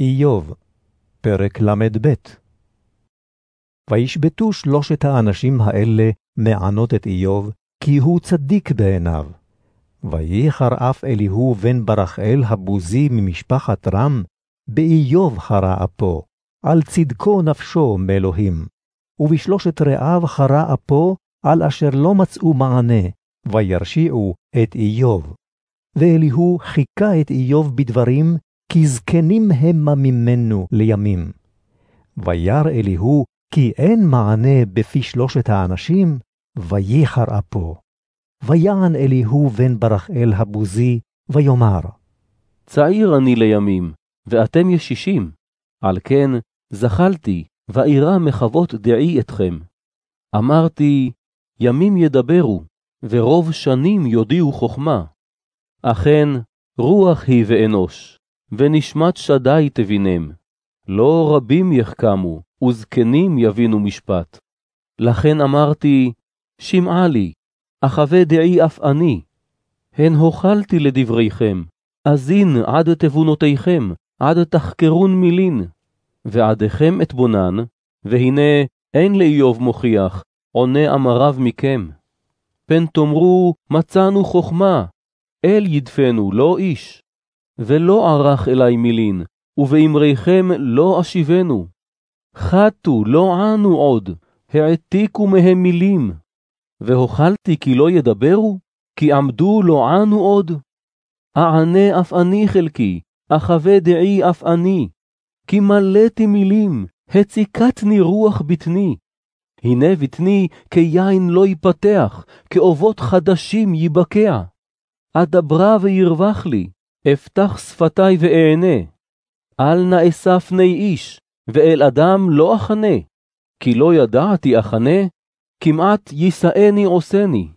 איוב, פרק ל"ב וישבתו שלושת האנשים האלה מענות את איוב, כי הוא צדיק בעיניו. וייחר אף אליהו בן ברכאל הבוזי ממשפחת רם, באיוב חרה אפו, על צדקו נפשו מאלוהים. ובשלושת רעיו חרה אפו, על אשר לא מצאו מענה, וירשיעו את איוב. ואליהו חיכה את איוב בדברים, כי זקנים המה ממנו לימים. וירא אליהו כי אין מענה בפי שלושת האנשים, וייחר אפו. ויען אליהו בן ברכאל הבוזי, ויאמר, צעיר אני לימים, ואתם ישישים, על כן זחלתי, ואירע מחוות דעי אתכם. אמרתי, ימים ידברו, ורוב שנים יודיעו חכמה. אכן, רוח היא ואנוש, ונשמת שדי תבינם. לא רבים יחכמו, וזקנים יבינו משפט. לכן אמרתי, שמעה לי, אחווה דעי אף אני. הן הוכלתי לדבריכם, אזין עד תבונותיכם, עד תחקרון מילין. ועדיכם אתבונן, והנה אין לאיוב מוכיח, עונה אמריו מכם. פן תאמרו, מצאנו חכמה, אל ידפנו, לא איש. ולא ערך אלי מילין, ובאמריכם לא אשיבנו. חטו, לא ענו עוד, העתיקו מהם מילים. והוכלתי כי לא ידברו, כי עמדו לא ענו עוד. אענה אף אני חלקי, אחווה דעי אף אני. כי מלאתי מילים, הציקתני רוח בטני. הנה בטני כיין לא ייפתח, כאובות חדשים ייבקע. אדברה וירווח לי, אפתח שפתי ואענה. אל נאסף פני איש, ואל אדם לא אחנה, כי לא ידעתי אחנה, כמעט יישאני עושני.